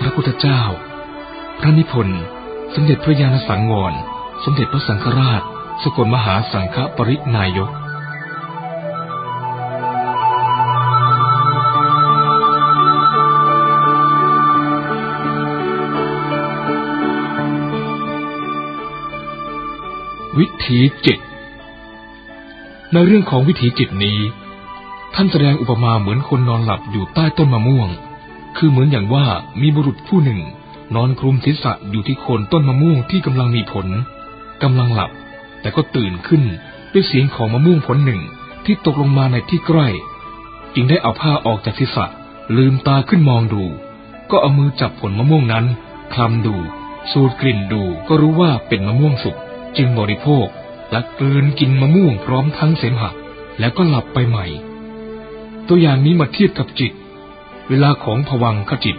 พรรษาของพระพุทธเจ้า พระนิพนธ์สมเด็จพระญาณสังวร สมเด็จพระสังฆราช สกลมหาสังฆปรินายกวิถีจิต ในเรื่องของวิถีจิตนี้ ท่านแสดงอุปมาเหมือนคนนอนหลับอยู่ใต้ต้นมะม่วง คือเหมือนอย่างว่ามีบุรุษผู้หนึ่ง นอนคลุมศีรษะอยู่ที่โคนต้นมะม่วงที่กำลังมีผลกำลังหลับ แต่ก็ตื่นขึ้นด้วยเสียงของมะม่วงผลหนึ่งที่ตกลงมาในที่ใกล้ จึงได้เอาผ้าออกจากศีรษะ ลืมตาขึ้นมองดู ก็เอามือจับผลมะม่วงนั้นคลำดู สูดกลิ่นดูก็รู้ว่าเป็นมะม่วงสุกจึงบริโภคและกลืนกินมะม่วงพร้อมทั้งเสมหะแล้วก็หลับไปใหม่ ตัวอย่างนี้มาเทียบกับจิต เวลาของผวังขจิต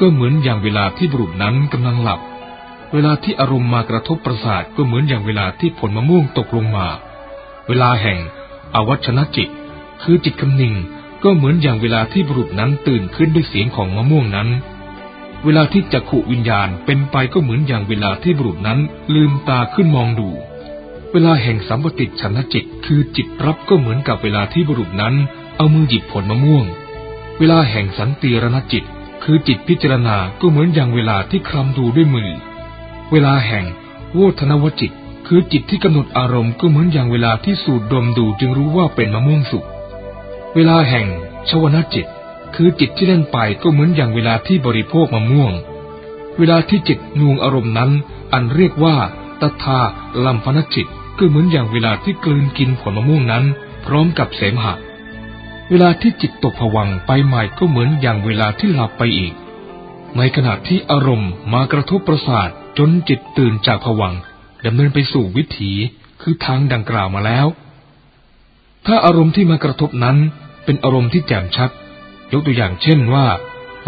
ก็เหมือนอย่างเวลาที่บุรุษนั้นกำลังหลับ เวลาที่อารมณ์มากระทบประสาทก็เหมือนอย่างเวลาที่ผลมะม่วงตกลงมา เวลาแห่งอวัชนะจิต คือจิตคำนิงก็เหมือนอย่างเวลาที่บุรุษนั้นตื่นขึ้นด้วยเสียงของมะม่วงนั้น เวลาที่จักขุวิญญาณเป็นไปก็เหมือนอย่างเวลาที่บุรุษนั้นลืมตาขึ้นมองดู เวลาแห่งสัมปติชนจิต คือจิตรับก็เหมือนกับเวลาที่บุรุษนั้นเอามือหยิบผลมะม่วง เวลาแห่งสันติรณจิต คือจิตพิจารณาก็เหมือนอย่างเวลาที่คลำดูด้วยมือ เวลาแห่งโวธนวจิต คือจิตที่กำหนดอารมณ์ก็เหมือนอย่างเวลาที่สูดดมดูจึงรู้ว่าเป็นมะม่วงสุก เวลาแห่งชวนาจิต คือจิตที่เล่นไปก็เหมือนอย่างเวลาที่บริโภคมะม่วง เวลาที่จิตนวงอารมณ์นั้น อันเรียกว่าตถาลัมพนจิตก็เหมือนอย่างเวลาที่กลืนกินผลมะม่วงนั้น พร้อมกับเสมหะ เวลาที่จิตตกผวังไปใหม่ก็เหมือนอย่างเวลาที่หลับไปอีก ในขณะที่อารมณ์มากระทบประสาทจนจิตตื่นจากผวังดำเนินไปสู่วิถีคือทางดังกล่าวมาแล้ว ถ้าอารมณ์ที่มากระทบนั้นเป็นอารมณ์ที่แจ่มชัด ยกตัวอย่างเช่นว่า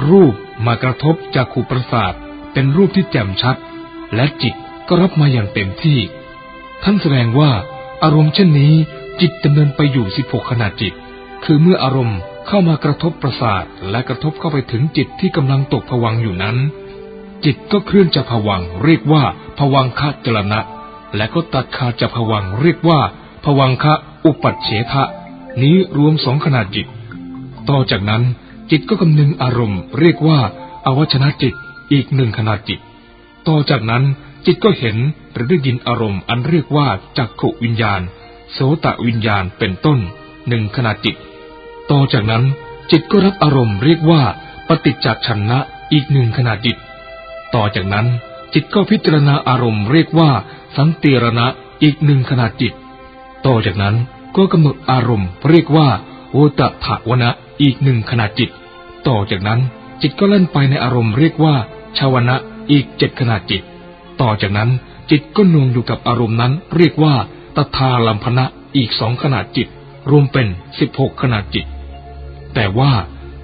รูปมากระทบจากขูประสาทเป็นรูปที่แจ่มชัด และจิตก็รับมาอย่างเต็มที่ ท่านแสดงว่าอารมณ์เช่นนี้จิตดำเนินไปอยู่สิบหกขณะจิต คือเมื่ออารมณ์เข้ามากระทบประสาทและกระทบเข้าไปถึงจิตที่กำลังตกผวังอยู่นั้น จิตก็เคลื่อนจากผวังเรียกว่าผวังคะจรณะ และก็ตัดขาดจากผวังเรียกว่าผวังคะอุปัชเฉทะ นี้รวมสองขนาดจิต ต่อจากนั้นจิตก็กำนึงอารมณ์ เรียกว่าอวัชนะจิตอีกหนึ่งขนาดจิต ต่อจากนั้นจิตก็เห็นหรือได้ยินอารมณ์อันเรียกว่าจักขุวิญญาณ โสตวิญญาณเป็นต้นหนึ่งขนาดจิต ต่อจากนั้นจิตก็รับอารมณ์เรียกว่า ปฏิจจฉันนะอีกหนึ่งขนาดจิต ต่อจากนั้นจิตก็พิจารณาอารมณ์เรียกว่า สันติรณะอีกหนึ่งขนาดจิต ต่อจากนั้นก็กำหนดอารมณ์เรียกว่าโอตถาวนะอีกหนึ่งขนาดจิต ต่อจากนั้นจิตก็เล่นไปในอารมณ์เรียกว่าชาวนะอีกเจ็ดขนาดจิต ต่อจากนั้นจิตก็นวงอยู่กับอารมณ์นั้น เรียกว่าตถาลัมพนะอีกสองขนาดจิต รวมเป็นสิบหกขนาดจิต แต่ว่า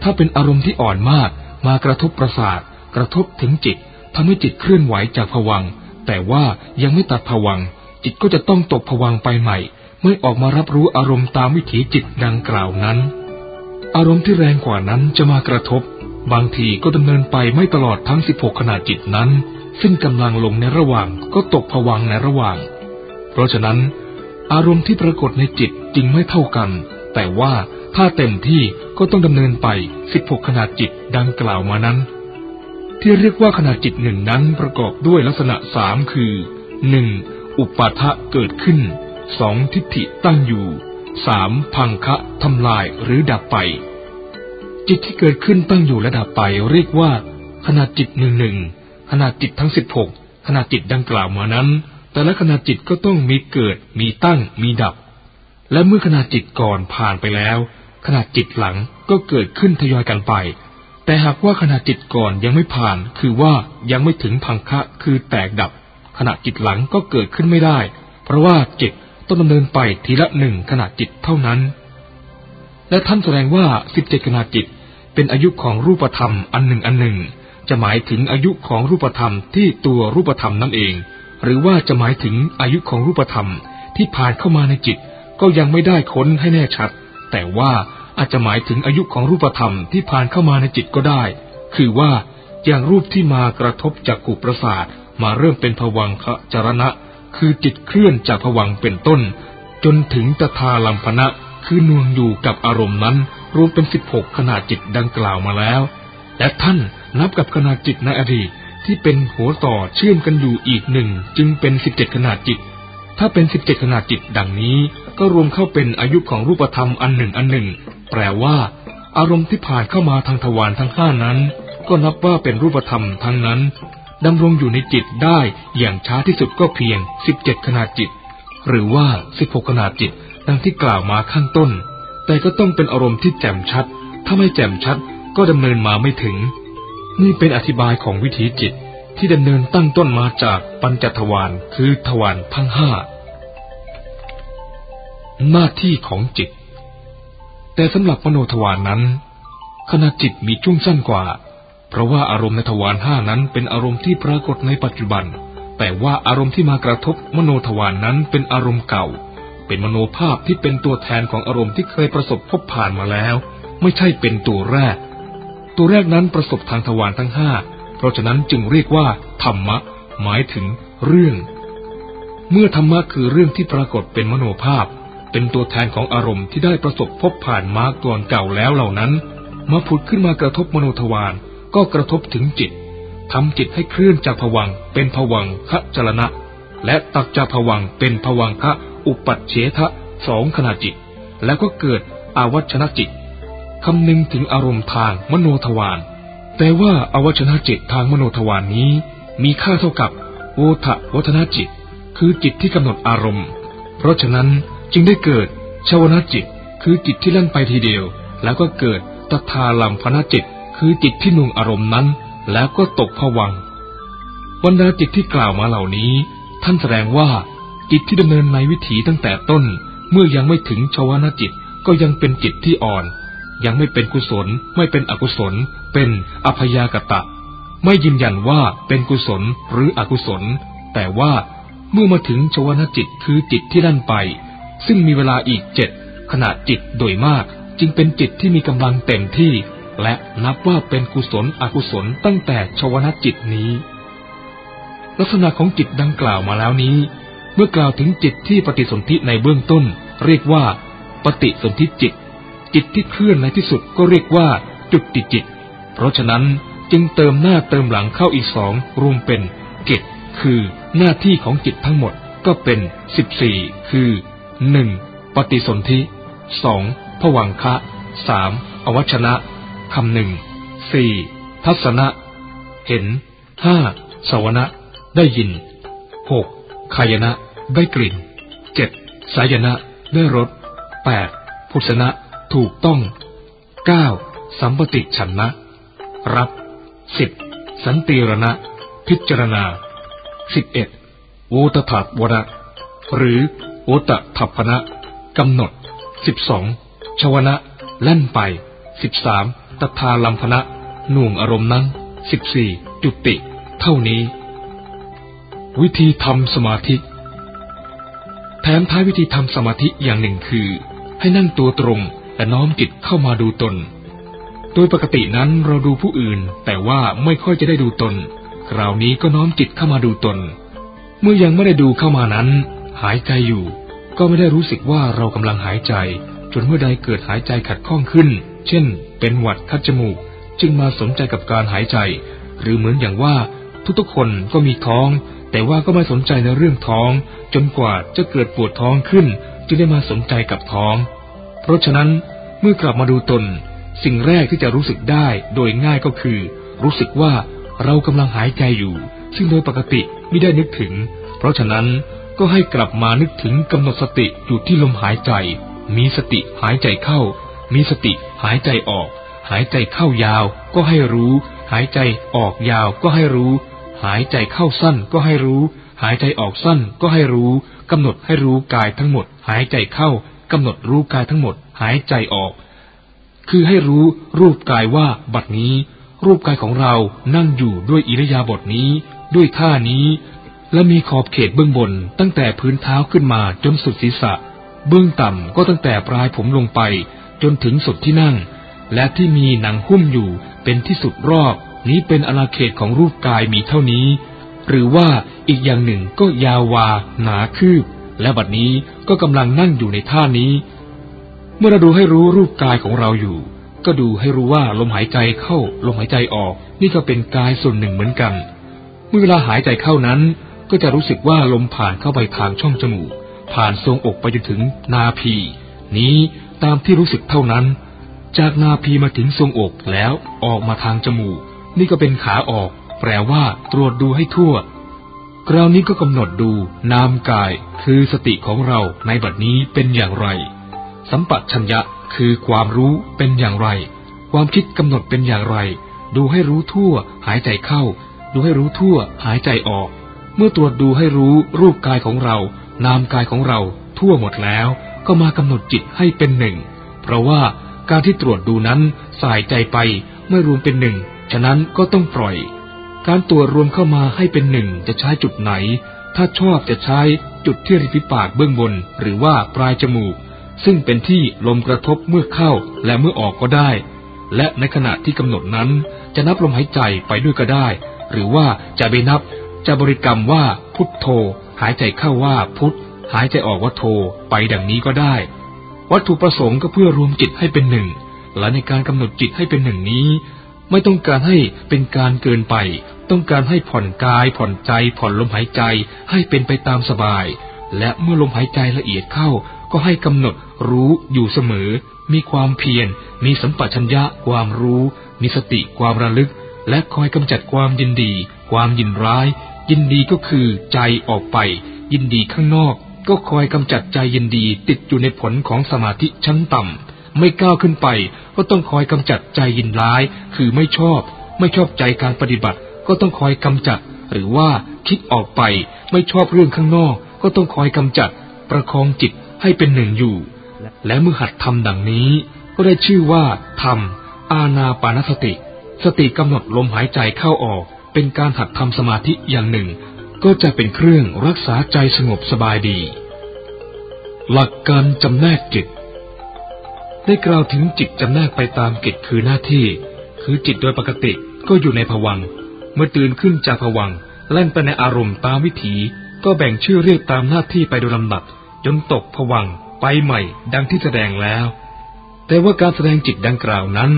ถ้าเป็นอารมณ์ที่อ่อนมาก มากระทบประสาท กระทบถึงจิตทำให้จิตเคลื่อนไหวจากผวัง แต่ว่ายังไม่ตัดผวัง จิตก็จะต้องตกผวังไปใหม่ไม่ออกมารับรู้อารมณ์ตามวิถีจิตดังกล่าวนั้น อารมณ์ที่แรงกว่านั้นจะมากระทบ บางทีก็ดำเนินไปไม่ตลอดทั้ง 16 ขนาดจิตนั้น ซึ่งกำลังลงในระหว่างก็ตกผวังในระหว่าง เพราะฉะนั้น อารมณ์ที่ปรากฏในจิตจึงไม่เท่ากัน แต่ว่า ถ้าเต็มที่ก็ต้องดำเนินไป 16 ขนาดจิตดังกล่าวมานั้น ที่เรียกว่าขนาดจิตหนึ่งนั้นประกอบด้วยลักษณะสามคือหนึ่งอุปาทะเกิดขึ้นสองทิฏฐิตั้งอยู่สามพังคะทำลายหรือดับไป จิตที่เกิดขึ้นตั้งอยู่และดับไปเรียกว่า ขนาดจิตหนึ่งหนึ่งขนาดจิตทั้งสิบหกขนาดจิตดังกล่าวมานั้น แต่ละขนาดจิตก็ต้องมีเกิด มีตั้ง มีดับ และเมื่อขนาดจิตก่อนผ่านไปแล้ว ขนาดจิตหลังก็เกิดขึ้นทยอยกันไป แต่หากว่าขณะจิตก่อนยังไม่ผ่าน คือว่ายังไม่ถึงพังคะคือแตกดับ ขณะจิตหลังก็เกิดขึ้นไม่ได้ เพราะว่าจิตต้องดำเนินไปทีละหนึ่งขณะจิตเท่านั้น และท่านแสดงว่าสิบเจ็ดขณะจิต เป็นอายุของรูปธรรมอันหนึ่งอันหนึ่ง จะหมายถึงอายุของรูปธรรมที่ตัวรูปธรรมนั่นเอง หรือว่าจะหมายถึงอายุของรูปธรรมที่ผ่านเข้ามาในจิต ก็ยังไม่ได้ค้นให้แน่ชัด แต่ว่าอาจจะหมายถึงอายุของรูปธรรมที่ผ่านเข้ามาในจิตก็ได้ คือว่าอย่างรูปที่มากระทบจากกุประสาทมาเริ่มเป็นผวังคจรณะ คือจิตเคลื่อนจากผวังเป็นต้น จนถึงตถาลัมพนะคือนวงอยู่กับอารมณ์นั้น รวมเป็นสิบหกขนาดจิตดังกล่าวมาแล้ว และท่านนับกับขนาดจิตในอดีตที่เป็นหัวต่อเชื่อมกันอยู่อีกหนึ่งจึงเป็นสิบเจ็ดขนาดจิต ถ้าเป็นสิบเจ็ดขนาดจิตดังนี้ ก็รวมเข้าเป็นอายุของรูปธรรมอันหนึ่งอันหนึ่ง แปลว่า อารมณ์ที่ผ่านเข้ามาทางทวารทั้งห้านั้น ก็นับว่าเป็นรูปธรรมทั้งนั้นดำรงอยู่ในจิตได้อย่างช้าที่สุดก็เพียงสิบเจ็ดขนาดจิต หรือว่าสิบหกขนาดจิต ดังที่กล่าวมาข้างต้น แต่ก็ต้องเป็นอารมณ์ที่แจ่มชัด ถ้าไม่แจ่มชัดก็ดำเนินมาไม่ถึง นี่เป็นอธิบายของวิถีจิตที่ดำเนินตั้งต้นมาจากปัญจทวารคือทวารทั้งห้า หน้าที่ของจิต แต่สำหรับมโนทวารนนั้น ขณะจิตมีช่วงสั้นกว่า เพราะว่าอารมณ์ในทวารห้านั้นเป็นอารมณ์ที่ปรากฏในปัจจุบัน แต่ว่าอารมณ์ที่มากระทบมโนทวารนนั้นเป็นอารมณ์เก่า เป็นมโนภาพที่เป็นตัวแทนของอารมณ์ที่เคยประสบพบผ่านมาแล้ว ไม่ใช่เป็นตัวแรก ตัวแรกนั้นประสบทางทวารทั้งห้าเพราะฉะนั้นจึงเรียกว่า ธรรมะ หมายถึงเรื่อง เมื่อธรรมะคือเรื่องที่ปรากฏเป็นมโนภาพ เป็นตัวแทนของอารมณ์ที่ได้ประสบพบผ่านมาก่อนเก่าแล้วเหล่านั้น มาผุดขึ้นมากระทบมโนทวารก็กระทบถึงจิตทำจิตให้เคลื่อนจากผวังเป็นผวังคะจรณะ และตักจากผวังเป็นผวังคะอุปัชเฉทะสองขณะจิต แล้วก็เกิดอาวัชนะจิตคำนึงถึงอารมณ์ทางมโนทวารแต่ว่าอาวัชนะจิตทางมโนทวารนนี้ มีค่าเท่ากับโวทะวัฒนจิต คือจิตที่กำหนดอารมณ์ เพราะฉะนั้น จึงได้เกิดชาวนาจิต คือจิตที่เล่นไปทีเดียว แล้วก็เกิดตถาลัมพนจิต คือจิตที่นุ่งอารมณ์นั้น แล้วก็ตกผวังบรรดาจิตที่กล่าวมาเหล่านี้ ท่านแสดงว่าจิตที่ดำเนินในวิถีตั้งแต่ต้น เมื่อยังไม่ถึงชวนาจิตก็ยังเป็นจิตที่อ่อน ยังไม่เป็นกุศล ไม่เป็นอกุศล เป็นอภยากตะ ไม่ยืนยันว่าเป็นกุศลหรืออกุศล แต่ว่าเมื่อมาถึงชวนาจิตคือจิตที่นั่นไป ซึ่งมีเวลาอีกเจ็ดขณะจิตโดยมาก จึงเป็นจิตที่มีกำลังเต็มที่ และนับว่าเป็นกุศลอกุศลตั้งแต่ชวนาจิตนี้ ลักษณะของจิตดังกล่าวมาแล้วนี้ เมื่อกล่าวถึงจิตที่ปฏิสนธิในเบื้องต้น เรียกว่า ปฏิสนธิจิต จิตที่เคลื่อนในที่สุดก็เรียกว่า จุดติจิต เพราะฉะนั้นจึงเติมหน้าเติมหลังเข้าอีกสองรวมเป็นเกตคือหน้าที่ของจิตทั้งหมดก็เป็นสิบสี่คือ หนึ่งปฏิสนธิสองผวังคะสามอวัชนะคำหนึ่งสี่ทัศนะ เห็นห้าสวนะ ได้ยินหกขายนะ ได้กลิ่นเจ็ดสายนะ ได้รสแปดพุทธนะ ถูกต้องเก้าสัมปติฉันนะ รับสิบสันติรณะ พิจารณาสิบเอ็ดโอตถัดวระหรือ อตถัพนะกำหนดสิบสองชวนะแล่นไปสิบสามตถาลัมพนะหน่วงอารมณ์นั้นสิบสี่จุติ เท่านี้ วิธีทำสมาธิ แถมท้ายวิธีทำสมาธิอย่างหนึ่งคือ ให้นั่งตัวตรงและน้อมจิตเข้ามาดูตน โดยปกตินั้นเราดูผู้อื่น แต่ว่าไม่ค่อยจะได้ดูตน คราวนี้ก็น้อมจิตเข้ามาดูตน เมื่อยังไม่ได้ดูเข้ามานั้น หายใจอยู่ ก็ไม่ได้รู้สึกว่าเรากำลังหายใจ จนเมื่อใดเกิดหายใจขัดข้องขึ้น เช่น เป็นหวัดคัดจมูก จึงมาสนใจกับการหายใจ หรือเหมือนอย่างว่าทุกๆคนก็มีท้อง แต่ว่าก็ไม่สนใจในเรื่องท้อง จนกว่าจะเกิดปวดท้องขึ้น จึงได้มาสนใจกับท้อง เพราะฉะนั้นเมื่อกลับมาดูตน สิ่งแรกที่จะรู้สึกได้โดยง่ายก็คือ รู้สึกว่าเรากำลังหายใจอยู่ ซึ่งโดยปกติไม่ได้นึกถึง เพราะฉะนั้น ก็ให้กลับมานึกถึงกำหนดสติอยู่ที่ลมหายใจ มีสติหายใจเข้า มีสติหายใจออก หายใจเข้ายาว ก็ให้รู้ หายใจออกยาวก็ให้รู้ หายใจเข้าสั้นก็ให้รู้ หายใจออกสั้นก็ให้รู้กำหนดให้รู้กายทั้งหมด หายใจเข้ากำหนดรู้กายทั้งหมด หายใจออก คือให้รู้รูปกายว่าบัดนี้ รูปกายของเรานั่งอยู่ด้วยอิริยาบถนี้ ด้วยท่านี้ และมีขอบเขตเบื้องบนตั้งแต่พื้นเท้าขึ้นมาจนสุดศีรษะ เบื้องต่ำก็ตั้งแต่ปลายผมลงไป จนถึงสุดที่นั่ง และที่มีหนังหุ้มอยู่เป็นที่สุดรอบ นี้เป็นอาณาเขตของรูปกายมีเท่านี้ หรือว่าอีกอย่างหนึ่งก็ยาววา หนาคืบ และบัดนี้ก็กำลังนั่งอยู่ในท่านี้ เมื่อเราดูให้รู้รูปกายของเราอยู่ ก็ดูให้รู้ว่าลมหายใจเข้าลมหายใจออก นี่ก็เป็นกายส่วนหนึ่งเหมือนกัน เมื่อเวลาหายใจเข้านั้น ก็จะรู้สึกว่าลมผ่านเข้าไปทางช่องจมูก ผ่านทรงอกไปจนถึงนาพี นี้ตามที่รู้สึกเท่านั้น จากนาพีมาถึงทรงอกแล้วออกมาทางจมูก นี่ก็เป็นขาออก แปลว่าตรวจดูให้ทั่วคราวนี้ก็กำหนดดูนามกาย คือสติของเราในบัดนี้เป็นอย่างไร สัมปชัญญะคือความรู้เป็นอย่างไร ความคิดกำหนดเป็นอย่างไร ดูให้รู้ทั่ว หายใจเข้า ดูให้รู้ทั่ว หายใจออก เมื่อตรวจดูให้รู้รูปกายของเรา นามกายของเรา ทั่วหมดแล้ว ก็มากำหนดจิตให้เป็นหนึ่ง เพราะว่าการที่ตรวจดูนั้นสายใจไปไม่รวมเป็นหนึ่ง ฉะนั้นก็ต้องปล่อย การตรวจรวมเข้ามาให้เป็นหนึ่งจะใช้จุดไหน ถ้าชอบจะใช้จุดที่ริมฝีปากเบื้องบน หรือว่าปลายจมูก ซึ่งเป็นที่ลมกระทบเมื่อเข้าและเมื่อออกก็ได้ และในขณะที่กำหนดนั้นจะนับลมหายใจไปด้วยก็ได้ หรือว่าจะไปนับ จะบริกรรมว่าพุทโธ หายใจเข้าว่าพุทหายใจออกว่าโธไปดังนี้ก็ได้ วัตถุประสงค์ก็เพื่อรวมจิตให้เป็นหนึ่ง และในการกำหนดจิตให้เป็นหนึ่งนี้ ไม่ต้องการให้เป็นการเกินไป ต้องการให้ผ่อนกาย ผ่อนใจ ผ่อนลมหายใจให้เป็นไปตามสบาย และเมื่อลมหายใจละเอียดเข้า ก็ให้กำหนดรู้อยู่เสมอ มีความเพียร มีสัมปชัญญะความรู้ มีสติความระลึก และคอยกำจัดความยินดี ความยินร้าย ยินดีก็คือใจออกไป ยินดีข้างนอก ก็คอยกำจัดใจยินดีติดอยู่ในผลของสมาธิชั้นต่ำไม่ก้าวขึ้นไป ก็ต้องคอยกำจัดใจยินร้าย คือไม่ชอบ ไม่ชอบใจการปฏิบัติ ก็ต้องคอยกำจัด หรือว่าคิดออกไป ไม่ชอบเรื่องข้างนอก ก็ต้องคอยกำจัด ประคองจิตให้เป็นหนึ่งอยู่ และเมื่อหัดทำดังนี้ ก็ได้ชื่อว่าทำอาณาปานสติ สติกำหนดลมหายใจเข้าออก เป็นการหัดทำสมาธิอย่างหนึ่ง ก็จะเป็นเครื่องรักษาใจสงบสบายดี หลักการจำแนกจิต ได้กล่าวถึงจิตจำแนกไปตามกิจคือหน้าที่ คือจิตโดยปกติก็อยู่ในภวังเมื่อตื่นขึ้นจากภวังแล่นไปในอารมณ์ตามวิถี ก็แบ่งชื่อเรียกตามหน้าที่ไปโดยลำดับ จนตกภวังไปใหม่ ดังที่แสดงแล้ว แต่ว่าการแสดงจิตดังกล่าวนั้น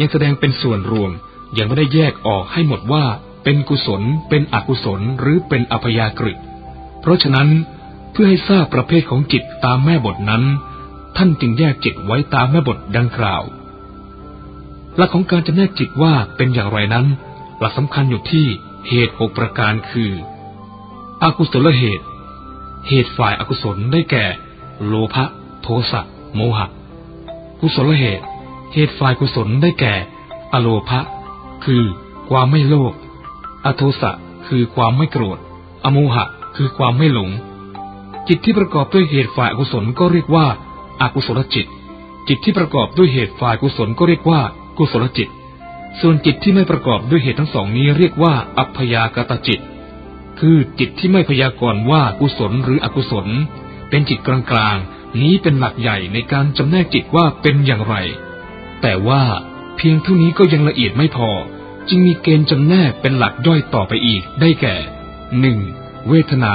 ยังแสดงเป็นส่วนรวมยังไม่ได้แยกออกให้หมดว่า เป็นกุศล เป็นอกุศลหรือเป็นอพยากฤิเพราะฉะนั้นเพื่อให้ทราบประเภทของจิตตามแม่บทนั้น ท่านจึงแยกจิตไว้ตามแม่บทดังกล่าว หลักของการจำแนกจิตว่าเป็นอย่างไรนั้น หลักสำคัญอยู่ที่เหตุหกประการคืออกุศลเหตุ เหตุฝ่ายอากุศลได้แก่ โลภะโทสะโมหะ กุศลเหตุ เหตุฝ่ายกุศลได้แก่ อโลภะคือความไม่โลภ อโทสะคือความไม่โกรธ อโมหะคือความไม่หลง จิตที่ประกอบด้วยเหตุฝ่ายอกุศลก็เรียกว่าอากุศลจิต จิตที่ประกอบด้วยเหตุฝ่ายกุศลก็เรียกว่ากุศลจิต ส่วนจิตที่ไม่ประกอบด้วยเหตุทั้งสองนี้เรียกว่า อัพยากตจิต คือจิตที่ไม่พยากรณ์ว่ากุศลหรืออกุศล เป็นจิตกลางๆ นี้เป็นหลักใหญ่ในการจำแนกจิตว่าเป็นอย่างไร แต่ว่าเพียงเท่านี้ก็ยังละเอียดไม่พอ จึงมีเกณฑ์จำแนกเป็นหลักย่อยต่อไปอีก ได้แก่หนึ่งเวทนา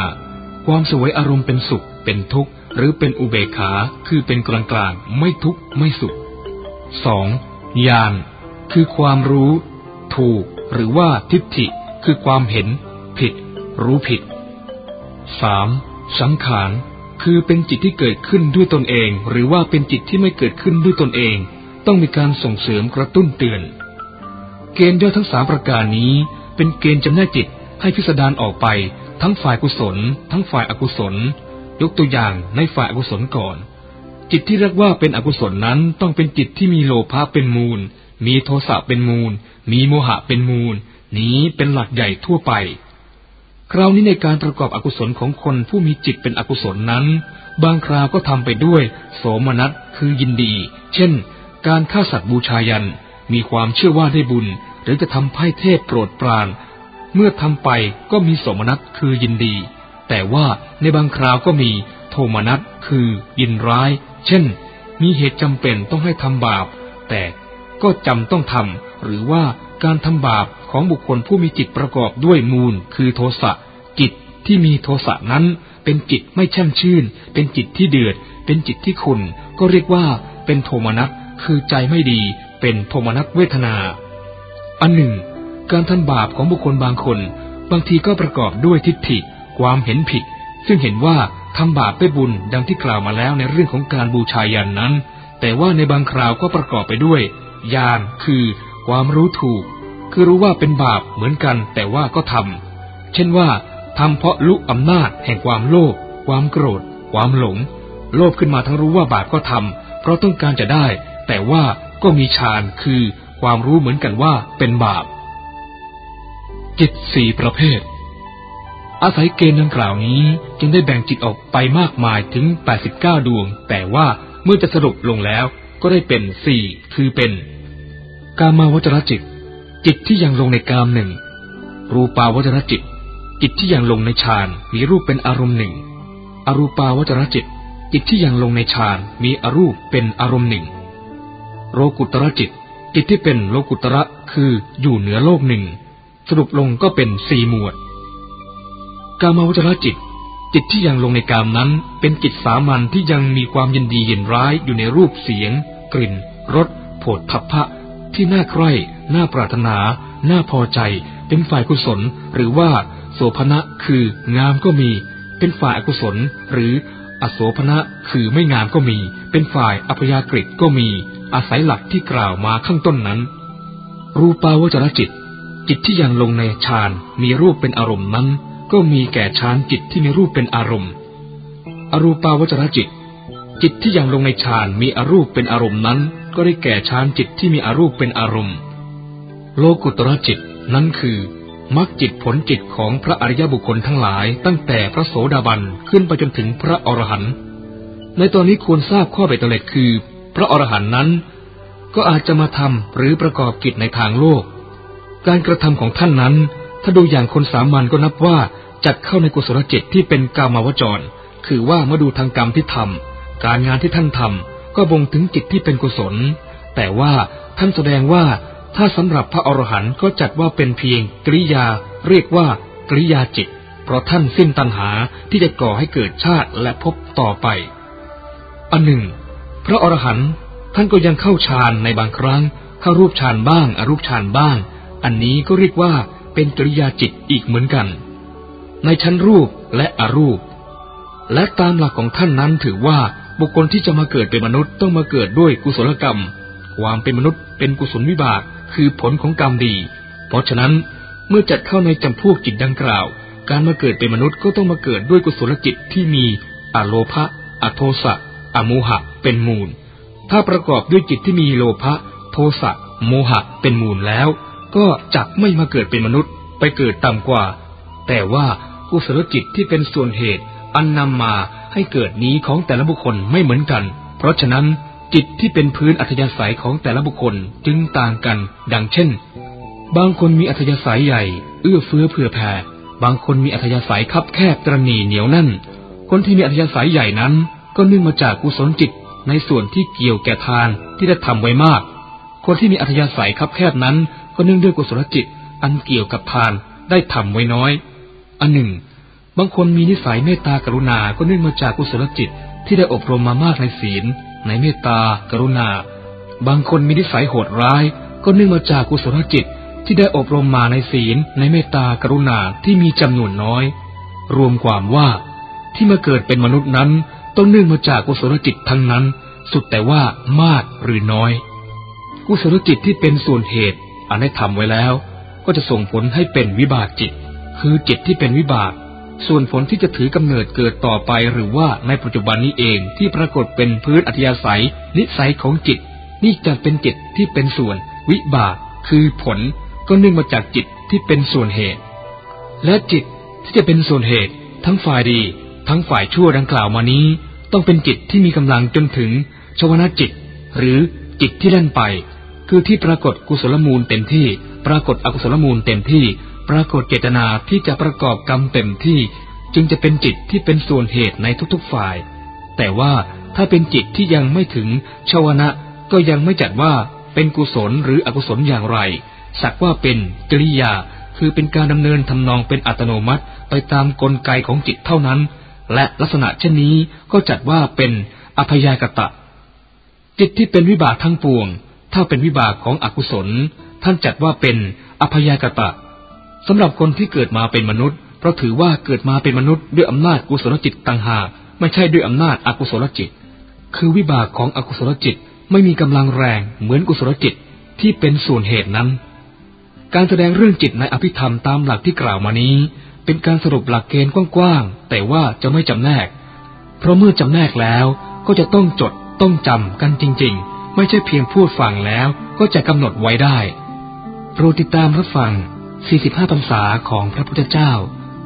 ความสวยอารมณ์เป็นสุข เป็นทุกข์ หรือเป็นอุเบกขา คือเป็นกลางๆไม่ทุกข์ ไม่สุขสองญาณ คือความรู้ ถูก หรือว่าทิฏฐิ คือความเห็น ผิด รู้ผิดสามสังขาร คือเป็นจิตที่เกิดขึ้นด้วยตนเอง หรือว่าเป็นจิตที่ไม่เกิดขึ้นด้วยตนเอง ต้องมีการส่งเสริมกระตุ้นเตือน เกณฑ์ย่อยทั้งสามประการนี้ เป็นเกณฑ์จำแนกจิตให้พิสดารออกไป ทั้งฝ่ายกุศล ทั้งฝ่ายอกุศล ยกตัวอย่างในฝ่ายอกุศลก่อน จิตที่เรียกว่าเป็นอกุศลนั้นต้องเป็นจิตที่มีโลภะเป็นมูล มีโทสะเป็นมูล มีโมหะเป็นมูล นี้เป็นหลักใหญ่ทั่วไป คราวนี้ในการประกอบอกุศลของคนผู้มีจิตเป็นอกุศลนั้น บางคราวก็ทำไปด้วย โสมนัสคือยินดี เช่น การฆ่าสัตว์บูชายัน มีความเชื่อว่าได้บุญ หรือจะทำไพ่เทพโปรดปราน เมื่อทำไปก็มีสมนัสคือยินดี แต่ว่าในบางคราวก็มีโทมนัสคือยินร้าย เช่น มีเหตุจำเป็นต้องให้ทำบาป แต่ก็จำต้องทำหรือว่าการทำบาปของบุคคลผู้มีจิตประกอบด้วยมูล คือโทสะจิตที่มีโทสะนั้นเป็นจิตไม่แช่มชื่น เป็นจิตที่เดือด เป็นจิตที่ขุนก็เรียกว่าเป็นโทมนัสคือใจไม่ดี เป็นโทมนัสเวทนา อันหนึ่ง การทำบาปของบุคคลบางคน บางทีก็ประกอบด้วยทิฏฐิ ความเห็นผิด ซึ่งเห็นว่าทำบาปได้บุญดังที่กล่าวมาแล้วในเรื่องของการบูชายันนั้น แต่ว่าในบางคราวก็ประกอบไปด้วยญาณคือ ความรู้ถูก คือรู้ว่าเป็นบาปเหมือนกันแต่ว่าก็ทำเช่นว่าทำเพราะลุกอำนาจแห่งความโลภความโกรธ ความหลง โลภขึ้นมาทั้งรู้ว่าบาปก็ทำเพราะต้องการจะได้ แต่ว่า ก็มีฌานคือความรู้เหมือนกันว่าเป็นบาป จิตสี่ประเภท อาศัยเกณฑ์ดังกล่าวนี้จึงได้แบ่งจิตออกไปมากมายถึง 89 ดวง แต่ว่าเมื่อจะสรุปลงแล้วก็ได้เป็นสี่คือเป็น กามาวจรจิต จิตที่ยังลงในกามหนึ่ง รูปาวจรจิต จิตที่ยังลงในฌานมีรูปเป็นอารมณ์หนึ่ง อรูปาวจรจิต จิตที่ยังลงในฌานมีอรูปเป็นอารมณ์หนึ่ง โลกุตระจิต จิตที่เป็นโลกุตระคืออยู่เหนือโลกหนึ่ง สรุปลงก็เป็นสี่หมวด กามาวจรจิต จิตที่ยังลงในกามนั้น เป็นจิตสามัญที่ยังมีความยินดียินร้ายอยู่ในรูปเสียง กลิ่นรสโผฏฐัพพะ ที่น่าใคร่น่าปรารถนา น่าพอใจ เป็นฝ่ายกุศล หรือว่า โสภณะคืองามก็มี เป็นฝ่ายอกุศล หรือ อโสภณะคือไม่งามก็มี เป็นฝ่ายอัพยากฤิก็มี อาศัยหลักที่กล่าวมาข้างต้นนั้น รูปาวจรจิต จิตที่ยังลงในฌานมีรูปเป็นอารมณ์นั้น ก็มีแก่ฌานจิตที่มีรูปเป็นอารมณ์ อรูปาวจรจิต จิตที่ยังลงในฌานมีอรูปเป็นอารมณ์นั้น ก็ได้แก่ฌานจิตที่มีอรูปเป็นอารมณ์ โลกุตระจิตนั้นคือ มรรคจิตผลจิตของพระอริยบุคคลทั้งหลาย ตั้งแต่พระโสดาบันขึ้นไปจนถึงพระอรหันต์ในตอนนี้ควรทราบข้อเบ็ดเตล็ดคือ พระอรหันต์นั้น ก็อาจจะมาทำหรือประกอบกิจในทางโลก การกระทำของท่านนั้น ถ้าดูอย่างคนสามัญก็นับว่าจัดเข้าในกุศลจิตที่เป็นกามาวจร คือว่าเมื่อดูทางกรรมที่ทำการงานที่ท่านทำก็บ่งถึงจิตที่เป็นกุศล แต่ว่าท่านแสดงว่า ถ้าสำหรับพระอรหันต์ก็จัดว่าเป็นเพียงกริยา เรียกว่ากริยาจิต เพราะท่านสิ้นตัณหาที่จะก่อให้เกิดชาติและพบต่อไป อันหนึ่ง พระอรหันต์ท่านก็ยังเข้าฌานในบางครั้งเข้ารูปฌานบ้างอรูปฌานบ้าง อันนี้ก็เรียกว่าเป็นกริยาจิตอีกเหมือนกัน ในชั้นรูปและอรูป และตามหลักของท่านนั้นถือว่าบุคคลที่จะมาเกิดเป็นมนุษย์ต้องมาเกิดด้วยกุศลกรรม ความเป็นมนุษย์เป็นกุศลวิบาก คือผลของกรรมดี เพราะฉะนั้นเมื่อจัดเข้าในจำพวกจิตดังกล่าว การมาเกิดเป็นมนุษย์ก็ต้องมาเกิดด้วยกุศลจิตที่มีอโลภะอโทสะอโมหะ เป็นมูล ถ้าประกอบด้วยจิตที่มีโลภะโทสะโมหะเป็นมูลแล้ว ก็จักไม่มาเกิดเป็นมนุษย์ไปเกิดต่ำกว่า แต่ว่ากุศลจิตที่เป็นส่วนเหตุ อันนำมาให้เกิดนี้ของแต่ละบุคคลไม่เหมือนกัน เพราะฉะนั้น จิตที่เป็นพื้นอัธยาศัยของแต่ละบุคคลจึงต่างกัน ดังเช่น บางคนมีอัธยาศัยใหญ่ เอื้อเฟื้อเผื่อแผ่ บางคนมีอัธยาศัยคับแคบตรณีเหนียวแน่น คนที่มีอัธยาศัยใหญ่นั้น ก็เนื่องมาจากกุศลจิตในส่วนที่เกี่ยวแก่ทานที่ได้ทำไว้มาก คนที่มีอัธยาศัยคับแคบนั้น ก็เนื่องด้วยกุศลจิตอันเกี่ยวกับทานได้ทำไว้น้อย อันหนึ่ง บางคนมีนิสัยเมตตากรุณา ก็เนื่องมาจากกุศลจิตที่ได้อบรมมามากในศีล ในเมตตา กรุณา บางคนมีนิสัยโหดร้าย ก็เนื่องมาจากกุศลจิตที่ได้อบรมมาในศีลในเมตตากรุณาที่มีจำนวนน้อย รวมความว่าที่มาเกิดเป็นมนุษย์นั้น ต้องเนื่องมาจากกุศลจิตทั้งนั้น สุดแต่ว่ามากหรือน้อย กุศลจิตที่เป็นส่วนเหตุอันได้ทำไว้แล้ว ก็จะส่งผลให้เป็นวิบากจิต คือจิตที่เป็นวิบาก ส่วนผลที่จะถือกำเนิดเกิดต่อไปหรือว่าในปัจจุบันนี้เองที่ปรากฏเป็นพื้นอัธยาศัย นิสัยของจิต นี่จะเป็นจิตที่เป็นส่วน วิบากคือผลก็เนื่องมาจากจิตที่เป็นส่วนเหตุ และจิตที่จะเป็นส่วนเหตุ ทั้งฝ่ายดี ทั้งฝ่ายชั่วดังกล่าวมานี้ ต้องเป็นจิตที่มีกำลังจนถึงชวนาจิต หรือจิตที่เล่นไป คือที่ปรากฏกุศลมูลเต็มที่ ปรากฏอกุศลมูลเต็มที่ ปรากฏเจตนาที่จะประกอบกรรมเต็มที่จึงจะเป็นจิตที่เป็นส่วนเหตุในทุกๆฝ่าย แต่ว่าถ้าเป็นจิตที่ยังไม่ถึงชาวนะก็ยังไม่จัดว่าเป็นกุศลหรืออกุศลอย่างไร สักว่าเป็นกิริยา คือเป็นการดำเนินทำนองเป็นอัตโนมัติไปตามกลไกของจิตเท่านั้น และลักษณะเช่นนี้ก็จัดว่าเป็นอภยากตะ จิตที่เป็นวิบากทั้งปวง ถ้าเป็นวิบากของอกุศล ท่านจัดว่าเป็นอภยากตะ สำหรับคนที่เกิดมาเป็นมนุษย์ เพราะถือว่าเกิดมาเป็นมนุษย์ด้วยอำนาจกุศลจิตต่างหากไม่ใช่ด้วยอำนาจอกุศลจิต คือวิบากของอกุศลจิตไม่มีกำลังแรงเหมือนกุศลจิตที่เป็นส่วนเหตุนั้น การแสดงเรื่องจิตในอภิธรรมตามหลักที่กล่าวมานี้ เป็นการสรุปหลักเกณฑ์กว้างๆแต่ว่าจะไม่จำแนก เพราะเมื่อจำแนกแล้วก็จะต้องจดต้องจำกันจริง ๆ ไม่ใช่เพียงพูดฟังแล้วก็จะกำหนดไว้ได้โปรดติดตามรับฟัง 45พรรษาของพระพุทธเจ้า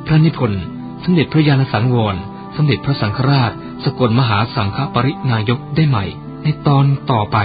พระนิพนธ์ สมเด็จพระญาณสังวร สมเด็จพระสังฆราช สกลมหาสังฆปรินายกได้ใหม่ ในตอนต่อไป